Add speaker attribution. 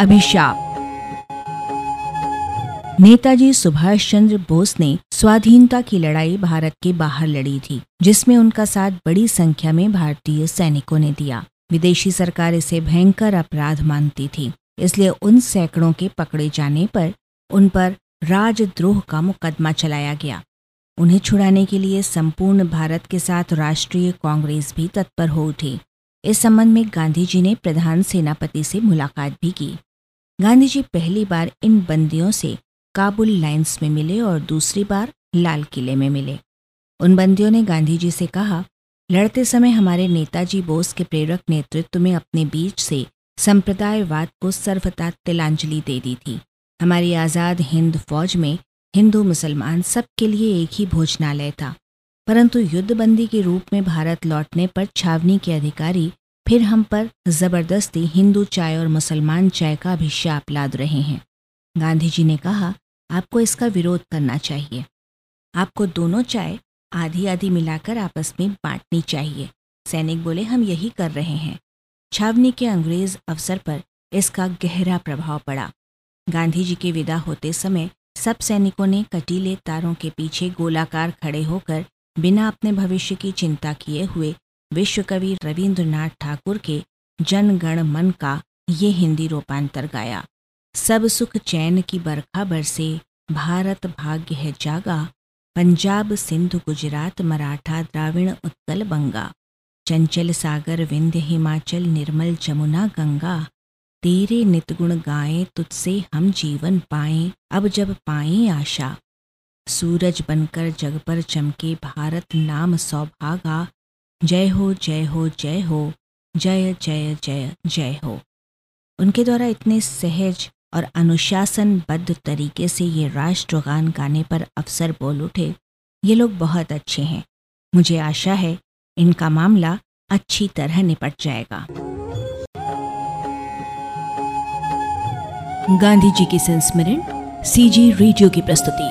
Speaker 1: अभिशाप। नेताजी सुभाष चंद्र बोस ने स्वाधीनता की लड़ाई भारत के बाहर लड़ी थी, जिसमें उनका साथ बड़ी संख्या में भारतीय सैनिकों ने दिया। विदेशी सरकार इसे भयंकर अपराध मानती थी, इसलिए उन सैकड़ों के पकड़े जाने पर उन पर राजद्रोह का मुकदमा चलाया गया। उन्हें छुड़ाने के लिए संपूर्ण भारत के साथ राष्ट्रीय कांग्रेस भी तत्पर हो उठी। इस संबंध में गांधी जी ने प्रधान सेनापति से मुलाकात भी की। गांधी जी पहली बार इन बंदियों से काबुल लाइंस में मिले और दूसरी बार लाल किले में मिले। उन बंदियों ने गांधी जी से कहा, लड़ते समय हमारे नेताजी बोस के प्रेरक नेतृत्व में अपने बीच से संप्रदायवाद को सर्वथा तिलांजलि दे दी थी। हमारी आज़ाद हिंद फौज में हिंदू मुसलमान सबके लिए एक ही भोजनालय था, परंतु युद्धबंदी के रूप में भारत लौटने पर छावनी के अधिकारी फिर हम पर ज़बरदस्ती हिंदू चाय और मुसलमान चाय का अभिशाप लाद रहे हैं। गांधी जी ने कहा, आपको इसका विरोध करना चाहिए। आपको दोनों चाय आधी आधी मिलाकर आपस में बांटनी चाहिए। सैनिक बोले, हम यही कर रहे हैं। छावनी के अंग्रेज़ अवसर पर इसका गहरा प्रभाव पड़ा। गांधी जी के विदा होते समय सब सैनिकों ने कटीले तारों के पीछे गोलाकार खड़े होकर बिना अपने भविष्य की चिंता किए हुए विश्वकवि रविंद्रनाथ ठाकुर के जन गण मन का ये हिंदी रूपांतर गाया। सब सुख चैन की बरखा बरसे, भारत भाग्य है जागा। पंजाब सिंधु गुजरात मराठा द्राविण उत्कल बंगा। चंचल सागर विंध्य हिमाचल निर्मल जमुना गंगा। तेरे नितगुण गाए, तुझसे हम जीवन पाए, अब जब पाए आशा। सूरज बनकर जग पर चमके, भारत नाम सौभागा। जय हो जय हो जय हो, जय जय जय जय हो। उनके द्वारा इतने सहज और अनुशासनबद्ध तरीके से ये राष्ट्रगान गाने पर अफसर बोल उठे। ये लोग बहुत अच्छे हैं। मुझे आशा है इनका मामला अच्छी तरह निपट जाएगा। गांधी जी की संस्मरण, सीजी रेडियो की प्रस्तुति।